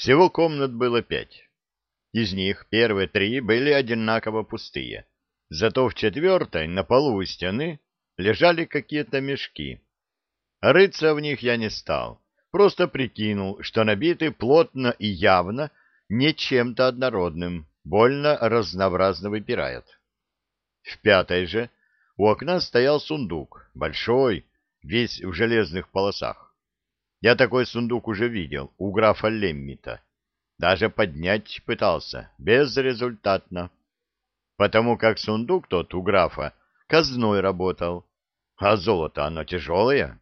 Всего комнат было пять. Из них первые три были одинаково пустые. Зато в четвертой, на полу у стены, лежали какие-то мешки. Рыться в них я не стал, просто прикинул, что набиты плотно и явно не чем-то однородным, больно разнообразно выпирает. В пятой же у окна стоял сундук, большой, весь в железных полосах. Я такой сундук уже видел у графа Леммита. Даже поднять пытался, безрезультатно. Потому как сундук тот у графа казной работал, а золото оно тяжелое.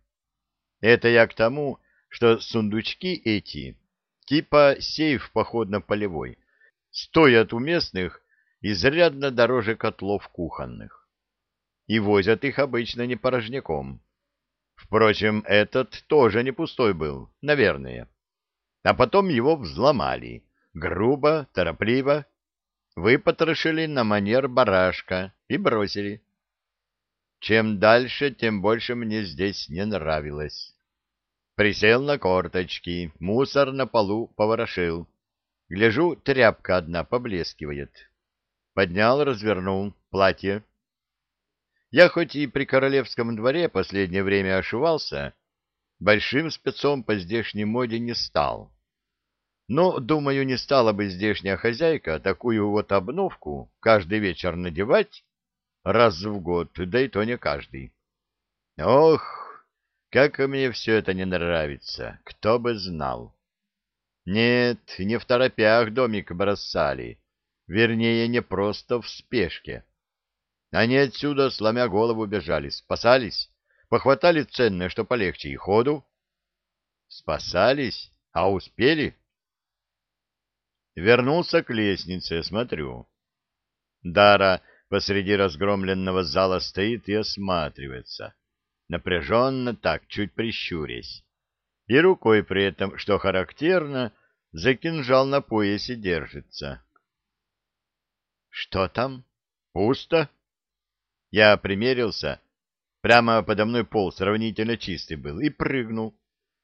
Это я к тому, что сундучки эти, типа сейф походно-полевой, стоят у местных изрядно дороже котлов кухонных. И возят их обычно не порожняком. Впрочем, этот тоже не пустой был, наверное. А потом его взломали, грубо, торопливо, выпотрошили на манер барашка и бросили. Чем дальше, тем больше мне здесь не нравилось. Присел на корточки, мусор на полу поворошил. Гляжу, тряпка одна поблескивает. Поднял, развернул платье. Я хоть и при королевском дворе последнее время ошивался, большим спецом по здешней моде не стал. Но, думаю, не стала бы здешняя хозяйка такую вот обновку каждый вечер надевать раз в год, да и то не каждый. Ох, как мне все это не нравится, кто бы знал. Нет, не в торопях домик бросали, вернее, не просто в спешке. Они отсюда, сломя голову, бежали, спасались, похватали ценное, что полегче, и ходу. Спасались, а успели? Вернулся к лестнице, смотрю. Дара посреди разгромленного зала стоит и осматривается, напряженно так, чуть прищурясь, и рукой при этом, что характерно, за кинжал на поясе держится. — Что там? Пусто? Я примерился, прямо подо мной пол сравнительно чистый был, и прыгнул.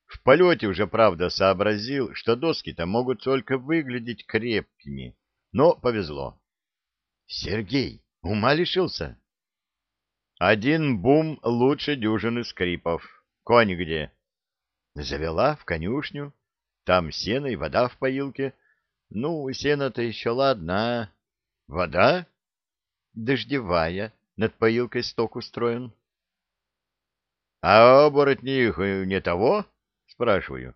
В полете уже, правда, сообразил, что доски-то могут только выглядеть крепкими, но повезло. — Сергей, Ума лишился? Один бум лучше дюжины скрипов. Конь где? Завела в конюшню. Там сено и вода в поилке. Ну, сено-то еще ладно. Вода? Дождевая. Над поилкой сток устроен. А оборотни их не того? Спрашиваю.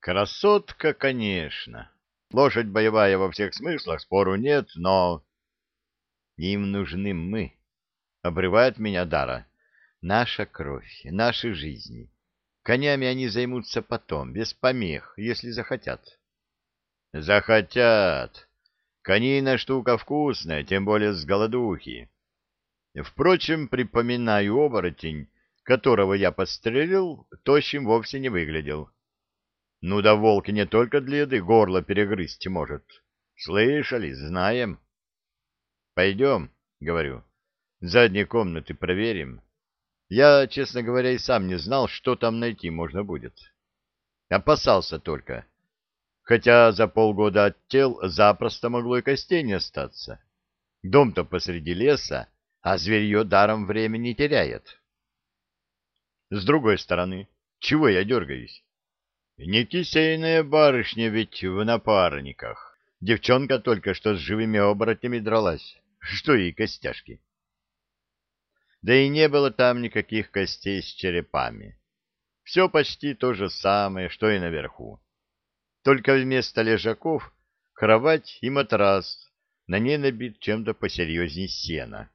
Красотка, конечно. Лошадь боевая во всех смыслах, спору нет, но... Им нужны мы. Обрывает меня Дара. Наша кровь, наши жизни. Конями они займутся потом, без помех, если захотят. Захотят. Конина штука вкусная, тем более с голодухи. Впрочем, припоминаю оборотень, которого я подстрелил, тощим вовсе не выглядел. Ну да волк не только для еды горло перегрызть может. Слышали, знаем. Пойдем, говорю, задние комнаты проверим. Я, честно говоря, и сам не знал, что там найти можно будет. Опасался только. Хотя за полгода от тел запросто могло и костей не остаться. Дом-то посреди леса, а зверье даром времени теряет. С другой стороны, чего я дергаюсь? Не кисейная барышня ведь в напарниках. Девчонка только что с живыми оборотнями дралась что и костяшки. Да и не было там никаких костей с черепами. Все почти то же самое, что и наверху. Только вместо лежаков кровать и матрас, на ней набит чем-то посерьезней сена.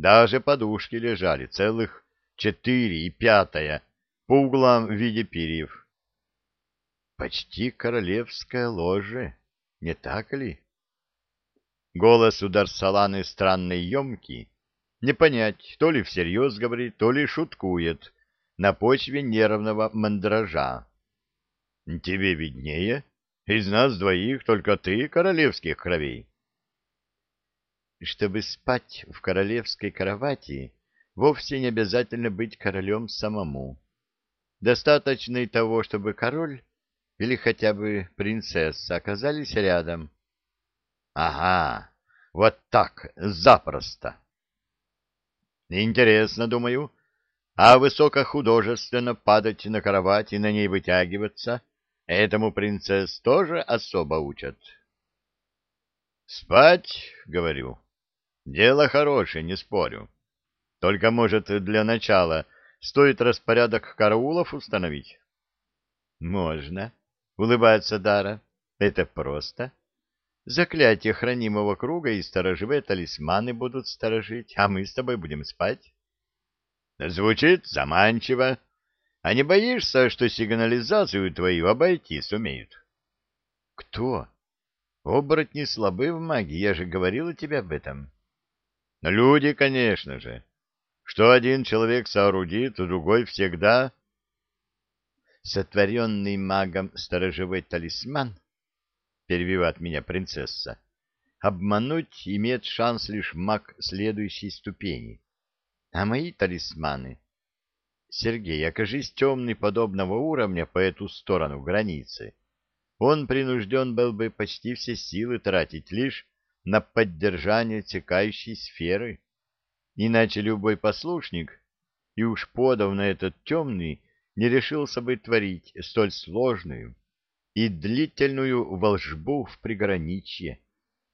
Даже подушки лежали, целых четыре и пятая, по углам в виде перьев. Почти королевское ложе, не так ли? Голос у Дарсаланы странный емкий. Не понять, то ли всерьез говорит, то ли шуткует на почве нервного мандража. Тебе виднее. Из нас двоих только ты королевских кровей. Чтобы спать в королевской кровати, вовсе не обязательно быть королем самому. Достаточно и того, чтобы король или хотя бы принцесса оказались рядом. Ага, вот так, запросто. Интересно, думаю, а высокохудожественно падать на кровать и на ней вытягиваться этому принцесс тоже особо учат. Спать, говорю, дело хорошее, не спорю. Только, может, для начала стоит распорядок караулов установить? Можно, улыбается Дара. Это просто. Заклятие хранимого круга и сторожевые талисманы будут сторожить, а мы с тобой будем спать. Звучит заманчиво. А не боишься, что сигнализацию твою обойти сумеют? Кто? Оборотни слабы в магии, я же говорила тебе об этом. Люди, конечно же. Что один человек соорудит, то другой всегда... Сотворенный магом сторожевой талисман, перебивает меня принцесса, обмануть имеет шанс лишь маг следующей ступени. А мои талисманы... Сергей, окажись темный подобного уровня по эту сторону границы, он принужден был бы почти все силы тратить лишь на поддержание текающей сферы. Иначе любой послушник, и уж подавно этот темный, не решился бы творить столь сложную и длительную волжбу в приграничье,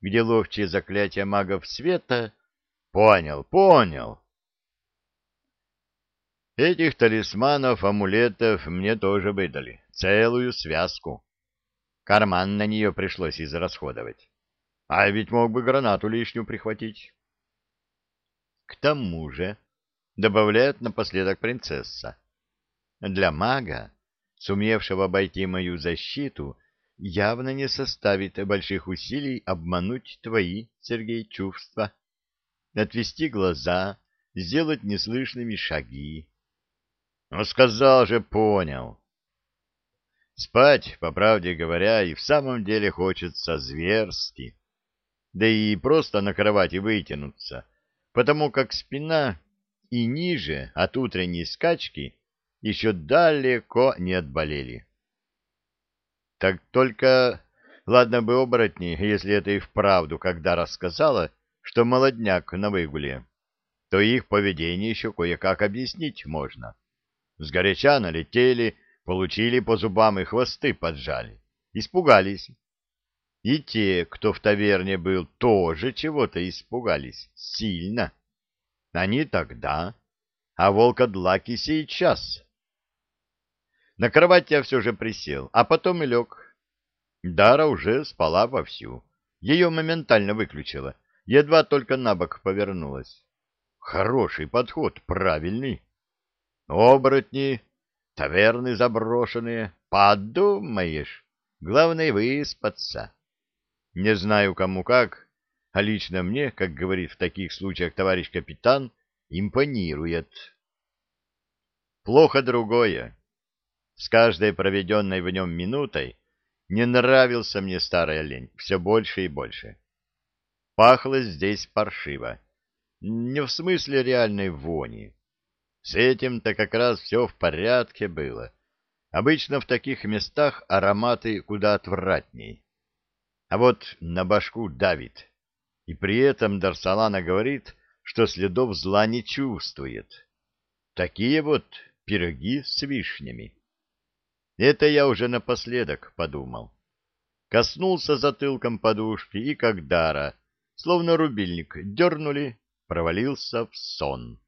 где ловчие заклятия магов света... Понял, понял. Этих талисманов, амулетов мне тоже выдали, целую связку. Карман на нее пришлось израсходовать. А ведь мог бы гранату лишнюю прихватить. К тому же, добавляет напоследок принцесса, для мага, сумевшего обойти мою защиту, явно не составит больших усилий обмануть твои, Сергей, чувства, отвести глаза, сделать неслышными шаги. Ну, сказал же, понял. Спать, по правде говоря, и в самом деле хочется зверски. Да и просто на кровати вытянуться — потому как спина и ниже от утренней скачки еще далеко не отболели. Так только, ладно бы оборотни, если это и вправду, когда рассказала, что молодняк на выгуле, то их поведение еще кое-как объяснить можно. Сгоряча налетели, получили по зубам и хвосты поджали, испугались. И те, кто в таверне был, тоже чего-то испугались. Сильно. Они тогда, а волкодлаки сейчас. На кровать я все же присел, а потом и лег. Дара уже спала вовсю. Ее моментально выключила. Едва только на бок повернулась. Хороший подход, правильный. Оборотни, таверны заброшенные. Подумаешь, главное выспаться. Не знаю, кому как, а лично мне, как говорит в таких случаях товарищ капитан, импонирует. Плохо другое. С каждой проведенной в нем минутой не нравился мне старый олень все больше и больше. Пахло здесь паршиво. Не в смысле реальной вони. С этим-то как раз все в порядке было. Обычно в таких местах ароматы куда отвратней. А вот на башку давит. И при этом Дарсалана говорит, что следов зла не чувствует. Такие вот пироги с вишнями. Это я уже напоследок подумал. Коснулся затылком подушки и, как дара, словно рубильник, дернули, провалился в сон.